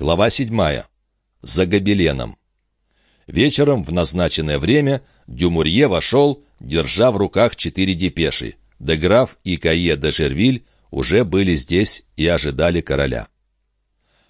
Глава 7. За гобеленом. Вечером в назначенное время Дюмурье вошел, держа в руках четыре депеши. Деграф и Кае де Жервиль уже были здесь и ожидали короля.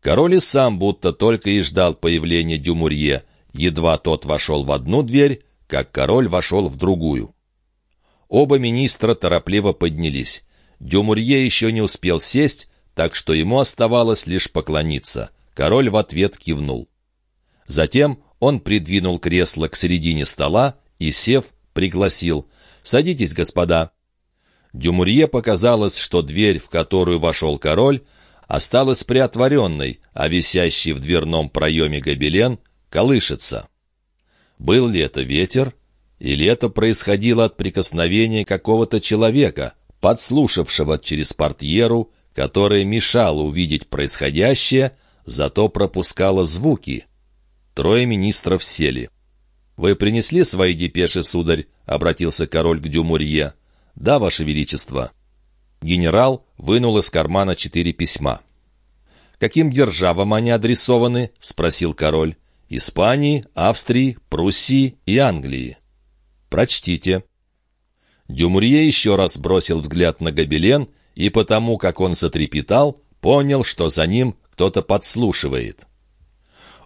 Король и сам будто только и ждал появления Дюмурье. Едва тот вошел в одну дверь, как король вошел в другую. Оба министра торопливо поднялись. Дюмурье еще не успел сесть, так что ему оставалось лишь поклониться — Король в ответ кивнул. Затем он придвинул кресло к середине стола и, сев, пригласил «Садитесь, господа». Дюмурье показалось, что дверь, в которую вошел король, осталась приотворенной, а висящий в дверном проеме гобелен колышется. Был ли это ветер, или это происходило от прикосновения какого-то человека, подслушавшего через портьеру, которая мешала увидеть происходящее, зато пропускала звуки. Трое министров сели. «Вы принесли свои депеши, сударь?» — обратился король к Дюмурье. «Да, ваше величество». Генерал вынул из кармана четыре письма. «Каким державам они адресованы?» — спросил король. «Испании, Австрии, Пруссии и Англии». «Прочтите». Дюмурье еще раз бросил взгляд на гобелен, и потому, как он затрепетал, понял, что за ним кто-то подслушивает.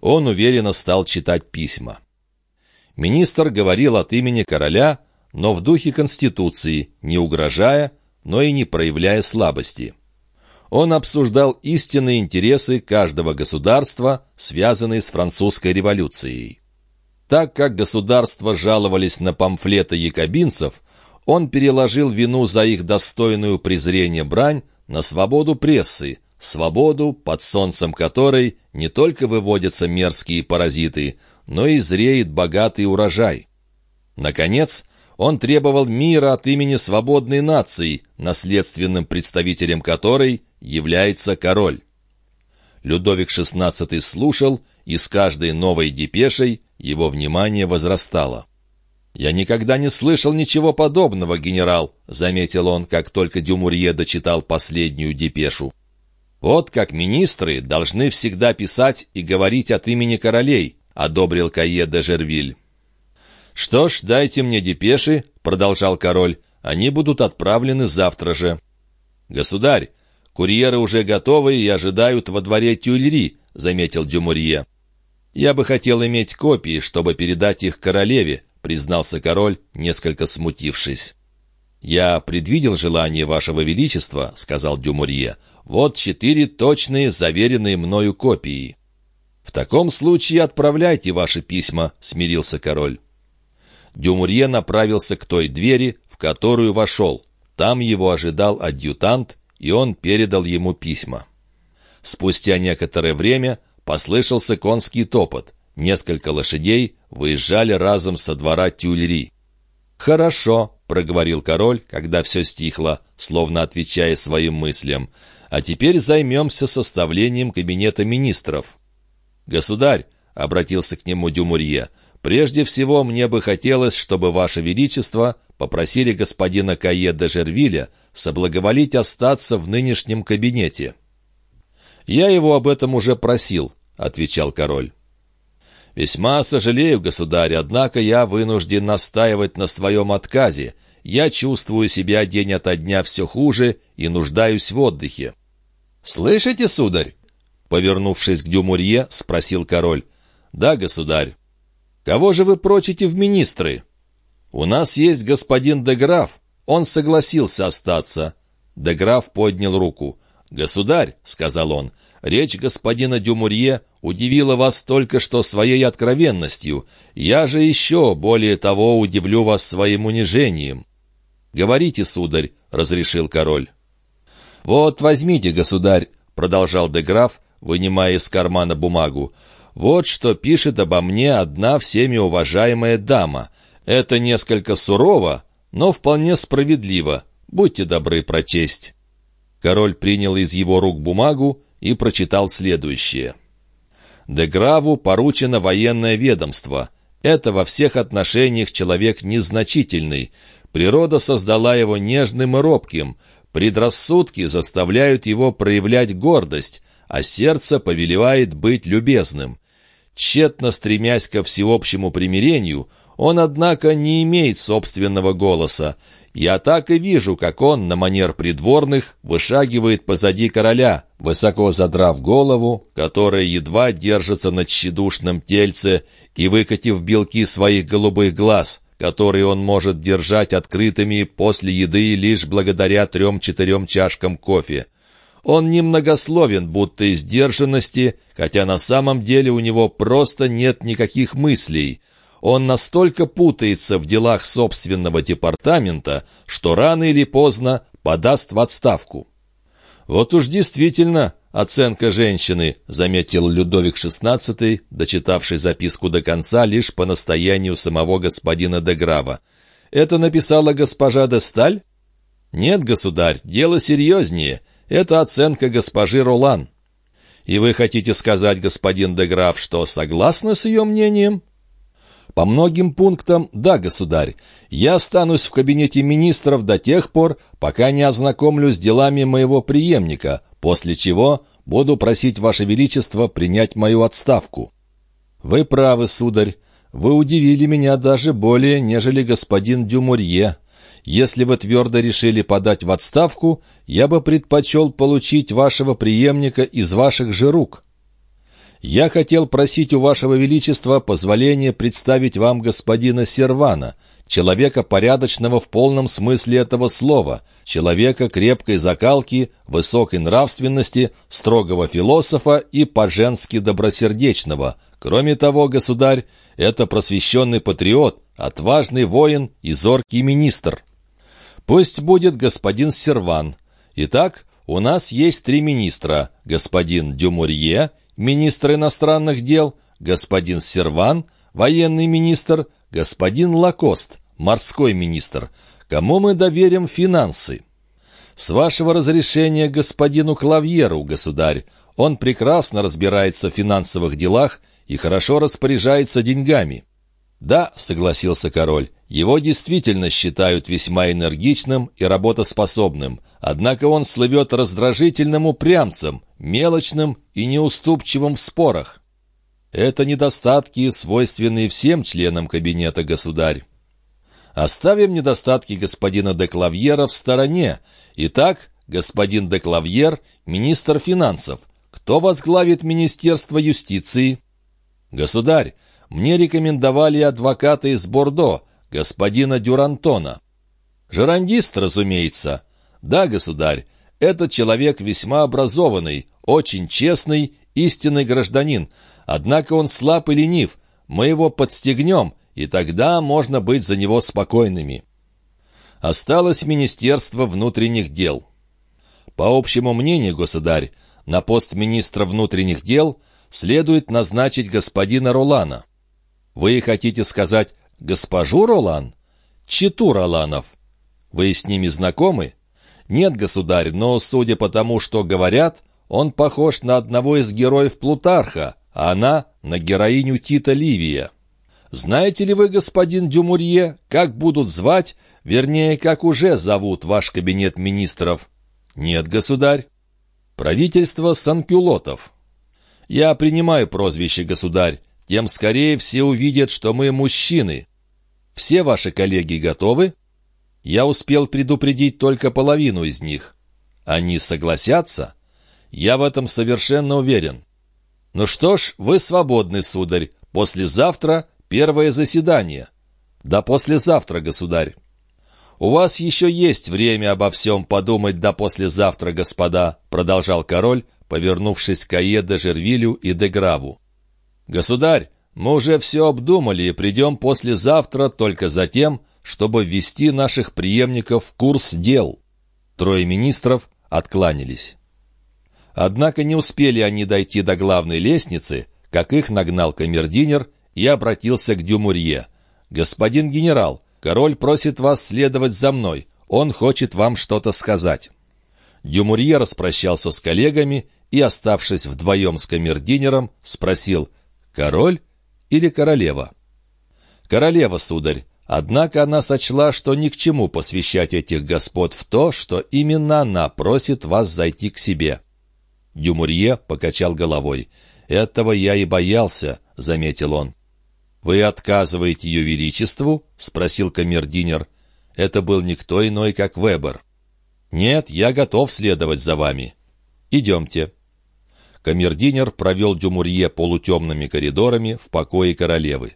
Он уверенно стал читать письма. Министр говорил от имени короля, но в духе Конституции, не угрожая, но и не проявляя слабости. Он обсуждал истинные интересы каждого государства, связанные с французской революцией. Так как государства жаловались на памфлеты якобинцев, он переложил вину за их достойную презрение брань на свободу прессы, свободу, под солнцем которой не только выводятся мерзкие паразиты, но и зреет богатый урожай. Наконец, он требовал мира от имени свободной нации, наследственным представителем которой является король. Людовик XVI слушал, и с каждой новой депешей его внимание возрастало. «Я никогда не слышал ничего подобного, генерал», — заметил он, как только Дюмурье дочитал последнюю депешу. «Вот как министры должны всегда писать и говорить от имени королей», — одобрил Кае де Жервиль. «Что ж, дайте мне депеши», — продолжал король, — «они будут отправлены завтра же». «Государь, курьеры уже готовы и ожидают во дворе Тюльри», — заметил Дюмурье. «Я бы хотел иметь копии, чтобы передать их королеве», — признался король, несколько смутившись. «Я предвидел желание вашего величества», — сказал Дюмурье. «Вот четыре точные, заверенные мною копии». «В таком случае отправляйте ваши письма», — смирился король. Дюмурье направился к той двери, в которую вошел. Там его ожидал адъютант, и он передал ему письма. Спустя некоторое время послышался конский топот. Несколько лошадей выезжали разом со двора Тюльри. «Хорошо», — проговорил король, когда все стихло, словно отвечая своим мыслям. «А теперь займемся составлением кабинета министров». «Государь», — обратился к нему Дюмурье, — «прежде всего мне бы хотелось, чтобы Ваше Величество попросили господина Кае де Жервиля соблаговолить остаться в нынешнем кабинете». «Я его об этом уже просил», — отвечал король. «Весьма сожалею, государь, однако я вынужден настаивать на своем отказе. Я чувствую себя день ото дня все хуже и нуждаюсь в отдыхе». «Слышите, сударь?» Повернувшись к Дюмурье, спросил король. «Да, государь». «Кого же вы прочите в министры?» «У нас есть господин Деграф. Он согласился остаться». Деграф поднял руку. «Государь», — сказал он, — «речь господина Дюмурье удивила вас только что своей откровенностью. Я же еще, более того, удивлю вас своим унижением». «Говорите, сударь», — разрешил король. «Вот возьмите, государь», — продолжал Деграф, вынимая из кармана бумагу. «Вот что пишет обо мне одна всеми уважаемая дама. Это несколько сурово, но вполне справедливо. Будьте добры прочесть». Король принял из его рук бумагу и прочитал следующее. «Деграву поручено военное ведомство. Это во всех отношениях человек незначительный. Природа создала его нежным и робким. Предрассудки заставляют его проявлять гордость, а сердце повелевает быть любезным. Тщетно стремясь ко всеобщему примирению, он, однако, не имеет собственного голоса. Я так и вижу, как он, на манер придворных, вышагивает позади короля, высоко задрав голову, которая едва держится на тщедушном тельце, и выкатив белки своих голубых глаз, которые он может держать открытыми после еды лишь благодаря трем-четырем чашкам кофе. Он немногословен, будто из сдержанности, хотя на самом деле у него просто нет никаких мыслей. Он настолько путается в делах собственного департамента, что рано или поздно подаст в отставку. «Вот уж действительно оценка женщины», — заметил Людовик XVI, дочитавший записку до конца лишь по настоянию самого господина де Грава. «Это написала госпожа де Сталь?» «Нет, государь, дело серьезнее. Это оценка госпожи Ролан». «И вы хотите сказать, господин де Граф, что согласны с ее мнением?» «По многим пунктам, да, государь. Я останусь в кабинете министров до тех пор, пока не ознакомлюсь с делами моего преемника, после чего буду просить Ваше Величество принять мою отставку». «Вы правы, сударь. Вы удивили меня даже более, нежели господин Дюмурье. Если вы твердо решили подать в отставку, я бы предпочел получить вашего преемника из ваших же рук». «Я хотел просить у вашего величества позволения представить вам господина Сервана, человека порядочного в полном смысле этого слова, человека крепкой закалки, высокой нравственности, строгого философа и по-женски добросердечного. Кроме того, государь, это просвещенный патриот, отважный воин и зоркий министр». Пусть будет господин Серван. Итак, у нас есть три министра. Господин Дюмурье, министр иностранных дел, господин Серван, военный министр, господин Лакост, морской министр. Кому мы доверим финансы? С вашего разрешения господину Клавьеру, государь. Он прекрасно разбирается в финансовых делах и хорошо распоряжается деньгами. «Да», — согласился король, — «его действительно считают весьма энергичным и работоспособным, однако он слывет раздражительным упрямцем, мелочным и неуступчивым в спорах. Это недостатки, свойственные всем членам кабинета государь. Оставим недостатки господина де Клавьера в стороне. Итак, господин де Клавьер — министр финансов. Кто возглавит Министерство юстиции? Государь, мне рекомендовали адвоката из Бордо, господина Дюрантона. Жерандист, разумеется. Да, государь, этот человек весьма образованный, очень честный, истинный гражданин. Однако он слаб и ленив. Мы его подстегнем, и тогда можно быть за него спокойными. Осталось Министерство внутренних дел. По общему мнению, государь, на пост министра внутренних дел следует назначить господина Ролана. Вы хотите сказать госпожу Ролан? Читу Роланов. Вы с ними знакомы? Нет, государь, но, судя по тому, что говорят, он похож на одного из героев Плутарха, а она — на героиню Тита Ливия. Знаете ли вы, господин Дюмурье, как будут звать, вернее, как уже зовут ваш кабинет министров? Нет, государь. Правительство Санкюлотов. Я принимаю прозвище, государь, тем скорее все увидят, что мы мужчины. Все ваши коллеги готовы? Я успел предупредить только половину из них. Они согласятся? Я в этом совершенно уверен. Ну что ж, вы свободны, сударь. Послезавтра первое заседание. Да послезавтра, государь. «У вас еще есть время обо всем подумать до послезавтра, господа», продолжал король, повернувшись к Ае де Жервилю и де Граву. «Государь, мы уже все обдумали и придем послезавтра только за тем, чтобы ввести наших преемников в курс дел». Трое министров откланялись. Однако не успели они дойти до главной лестницы, как их нагнал камердинер и обратился к Дюмурье. «Господин генерал, король просит вас следовать за мной. Он хочет вам что-то сказать». Дюмурье распрощался с коллегами и, оставшись вдвоем с камердинером, спросил — Король или королева? Королева, сударь. Однако она сочла, что ни к чему посвящать этих господ в то, что именно она просит вас зайти к себе. Дюмурье покачал головой. «Этого я и боялся», — заметил он. «Вы отказываете ее величеству?» — спросил камердинер. Это был никто иной, как Вебер. «Нет, я готов следовать за вами. Идемте». Камердинер провел Дюмурье полутемными коридорами в покое королевы.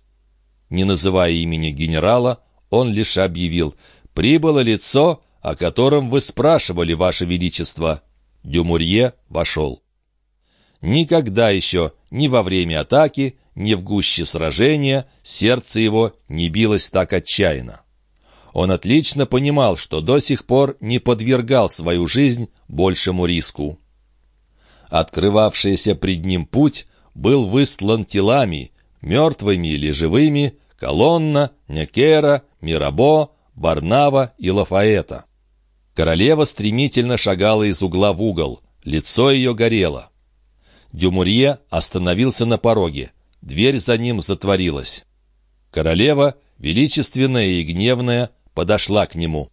Не называя имени генерала, он лишь объявил «Прибыло лицо, о котором вы спрашивали, Ваше Величество». Дюмурье вошел. Никогда еще, ни во время атаки, ни в гуще сражения, сердце его не билось так отчаянно. Он отлично понимал, что до сих пор не подвергал свою жизнь большему риску. Открывавшийся пред ним путь был выстлан телами, мертвыми или живыми, Колонна, Некера, Мирабо, Барнава и Лафаэта. Королева стремительно шагала из угла в угол. Лицо ее горело. Дюмурье остановился на пороге. Дверь за ним затворилась. Королева, величественная и гневная, подошла к нему.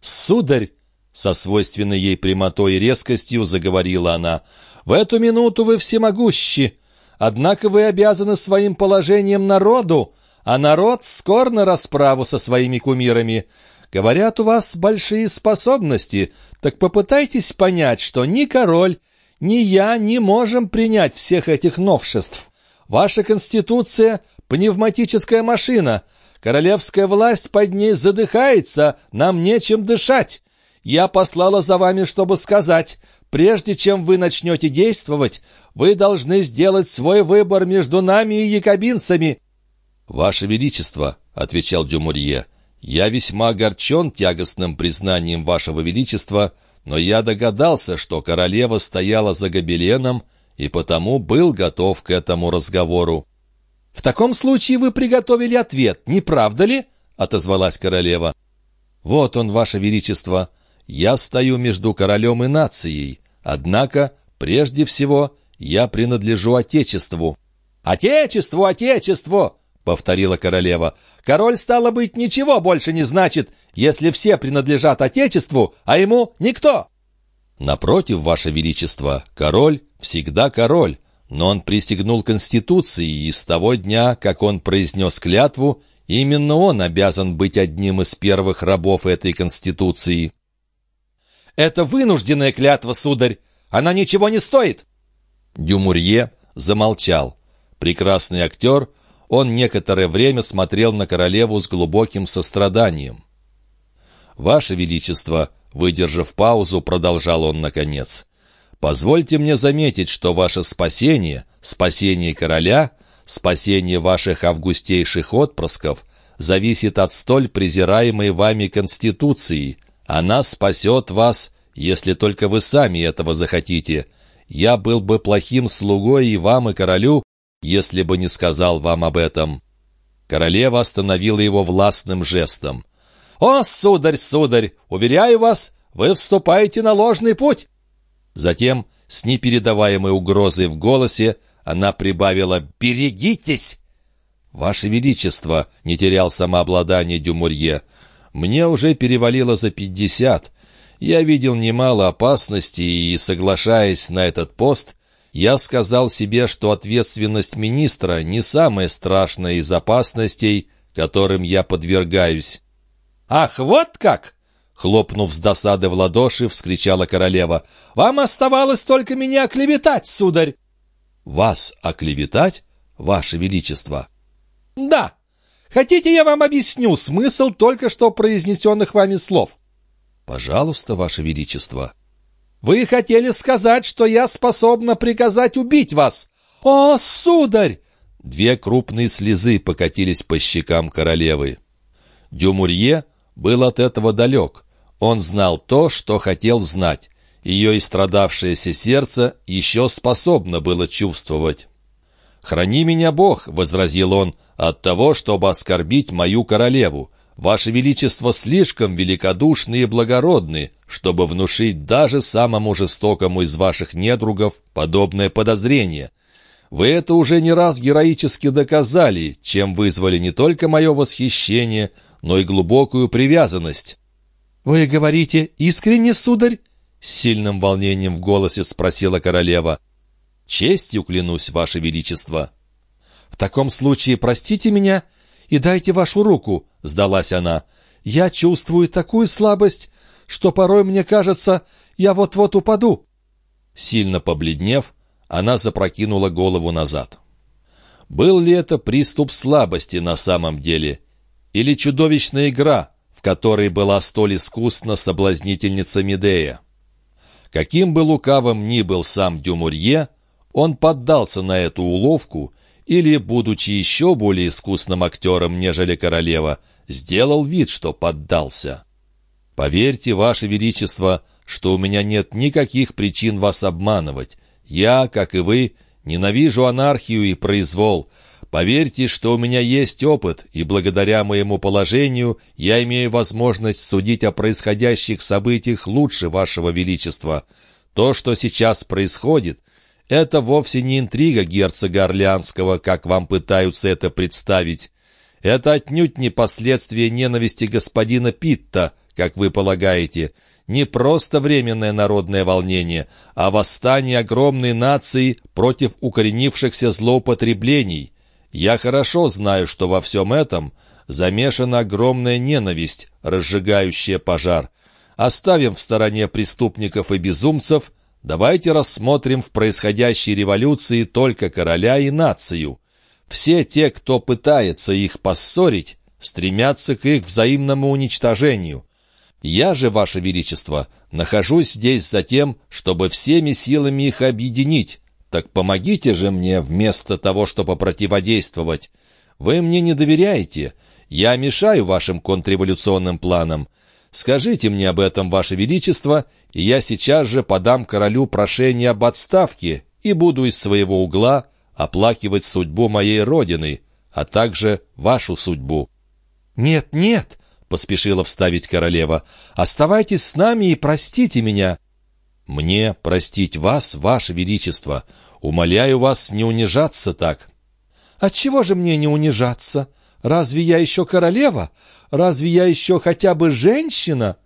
«Сударь!» — со свойственной ей прямотой и резкостью заговорила она. «В эту минуту вы всемогущи, однако вы обязаны своим положением народу, а народ скор на расправу со своими кумирами. Говорят, у вас большие способности, так попытайтесь понять, что ни король, ни я не можем принять всех этих новшеств. Ваша конституция — пневматическая машина. Королевская власть под ней задыхается, нам нечем дышать. Я послала за вами, чтобы сказать, прежде чем вы начнете действовать, вы должны сделать свой выбор между нами и якобинцами». «Ваше Величество», — отвечал Дюмурье, — «я весьма огорчен тягостным признанием Вашего Величества, но я догадался, что королева стояла за гобеленом, и потому был готов к этому разговору. «В таком случае вы приготовили ответ, не правда ли?» — отозвалась королева. «Вот он, ваше величество. Я стою между королем и нацией. Однако, прежде всего, я принадлежу Отечеству». «Отечеству, Отечеству!» — повторила королева. «Король, стало быть, ничего больше не значит, если все принадлежат Отечеству, а ему никто!» «Напротив, Ваше Величество, король всегда король, но он присягнул Конституции, и с того дня, как он произнес клятву, именно он обязан быть одним из первых рабов этой Конституции». «Это вынужденная клятва, сударь! Она ничего не стоит!» Дюмурье замолчал. Прекрасный актер — он некоторое время смотрел на королеву с глубоким состраданием. «Ваше Величество», выдержав паузу, продолжал он наконец, «позвольте мне заметить, что ваше спасение, спасение короля, спасение ваших августейших отпрысков зависит от столь презираемой вами Конституции. Она спасет вас, если только вы сами этого захотите. Я был бы плохим слугой и вам, и королю, если бы не сказал вам об этом». Королева остановила его властным жестом. «О, сударь, сударь, уверяю вас, вы вступаете на ложный путь!» Затем, с непередаваемой угрозой в голосе, она прибавила «Берегитесь!» «Ваше Величество!» — не терял самообладание Дюмурье. «Мне уже перевалило за пятьдесят. Я видел немало опасностей и, соглашаясь на этот пост, я сказал себе, что ответственность министра не самая страшная из опасностей, которым я подвергаюсь. «Ах, вот как!» Хлопнув с досады в ладоши, вскричала королева. «Вам оставалось только меня оклеветать, сударь!» «Вас оклеветать, ваше величество?» «Да! Хотите, я вам объясню смысл только что произнесенных вами слов?» «Пожалуйста, ваше величество!» Вы хотели сказать, что я способна приказать убить вас? О, сударь!» Две крупные слезы покатились по щекам королевы. Дюмурье был от этого далек. Он знал то, что хотел знать. Ее истрадавшееся сердце еще способно было чувствовать. «Храни меня Бог», — возразил он, — «от того, чтобы оскорбить мою королеву. Ваше Величество слишком великодушны и благородны, чтобы внушить даже самому жестокому из ваших недругов подобное подозрение. Вы это уже не раз героически доказали, чем вызвали не только мое восхищение, но и глубокую привязанность». «Вы говорите искренне, сударь?» с сильным волнением в голосе спросила королева. «Честью клянусь, Ваше Величество». «В таком случае простите меня и дайте вашу руку», — сдалась она. «Я чувствую такую слабость, что порой мне кажется, я вот-вот упаду». Сильно побледнев, она запрокинула голову назад. Был ли это приступ слабости на самом деле? Или чудовищная игра, в которой была столь искусна соблазнительница Медея? Каким бы лукавым ни был сам Дюмурье, он поддался на эту уловку или, будучи еще более искусным актером, нежели королева, сделал вид, что поддался. «Поверьте, Ваше Величество, что у меня нет никаких причин вас обманывать. Я, как и вы, ненавижу анархию и произвол. Поверьте, что у меня есть опыт, и благодаря моему положению я имею возможность судить о происходящих событиях лучше Вашего Величества. То, что сейчас происходит, это вовсе не интрига герцога Орлеанского, как вам пытаются это представить. Это отнюдь не последствия ненависти господина Питта, как вы полагаете, не просто временное народное волнение, а восстание огромной нации против укоренившихся злоупотреблений. Я хорошо знаю, что во всем этом замешана огромная ненависть, разжигающая пожар. Оставим в стороне преступников и безумцев, давайте рассмотрим в происходящей революции только короля и нацию. Все те, кто пытается их поссорить, стремятся к их взаимному уничтожению. Я же, Ваше Величество, нахожусь здесь за тем, чтобы всеми силами их объединить. Так помогите же мне вместо того, чтобы противодействовать. Вы мне не доверяете. Я мешаю вашим контрреволюционным планам. Скажите мне об этом, Ваше Величество, и я сейчас же подам королю прошение об отставке и буду из своего угла оплакивать судьбу моей родины, а также вашу судьбу». «Нет, нет!» поспешила вставить королева. «Оставайтесь с нами и простите меня». «Мне простить вас, ваше величество. Умоляю вас не унижаться так». «Отчего же мне не унижаться? Разве я еще королева? Разве я еще хотя бы женщина?»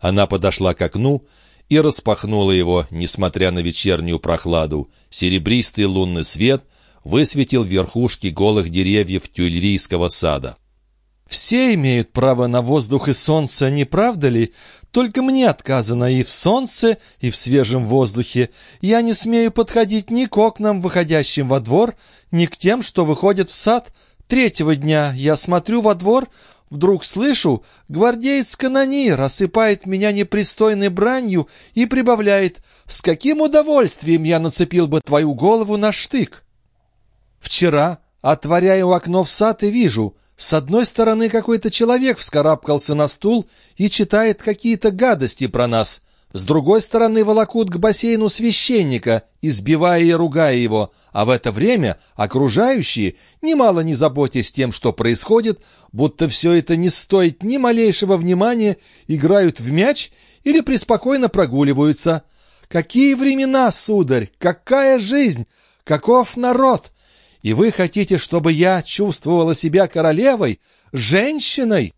Она подошла к окну и распахнула его, несмотря на вечернюю прохладу. Серебристый лунный свет высветил верхушки голых деревьев тюльрийского сада. Все имеют право на воздух и солнце, не правда ли? Только мне отказано и в солнце, и в свежем воздухе. Я не смею подходить ни к окнам, выходящим во двор, ни к тем, что выходят в сад. Третьего дня я смотрю во двор, вдруг слышу, гвардеец Канони рассыпает меня непристойной бранью и прибавляет, «С каким удовольствием я нацепил бы твою голову на штык!» Вчера, отворяю окно в сад и вижу — с одной стороны, какой-то человек вскарабкался на стул и читает какие-то гадости про нас. С другой стороны, волокут к бассейну священника, избивая и ругая его. А в это время окружающие, немало не заботясь тем, что происходит, будто все это не стоит ни малейшего внимания, играют в мяч или преспокойно прогуливаются. Какие времена, сударь! Какая жизнь! Каков народ! И вы хотите, чтобы я чувствовала себя королевой, женщиной?»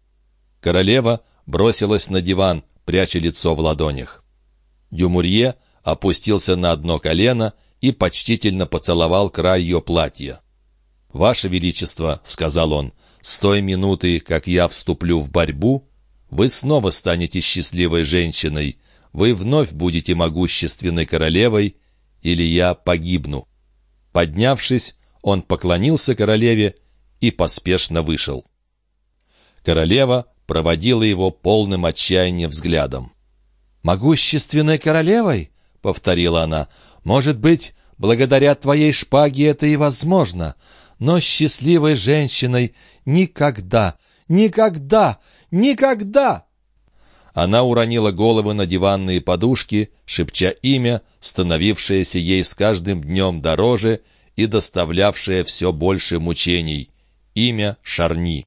Королева бросилась на диван, пряча лицо в ладонях. Дюмурье опустился на одно колено и почтительно поцеловал край ее платья. «Ваше Величество», — сказал он, — «с той минуты, как я вступлю в борьбу, вы снова станете счастливой женщиной, вы вновь будете могущественной королевой, или я погибну». Поднявшись, он поклонился королеве и поспешно вышел. Королева проводила его полным отчаяния взглядом. «Могущественной королевой?» — повторила она. «Может быть, благодаря твоей шпаге это и возможно, но счастливой женщиной никогда, никогда, никогда!» Она уронила головы на диванные подушки, шепча имя, становившееся ей с каждым днем дороже и доставлявшее все больше мучений. Имя Шарни.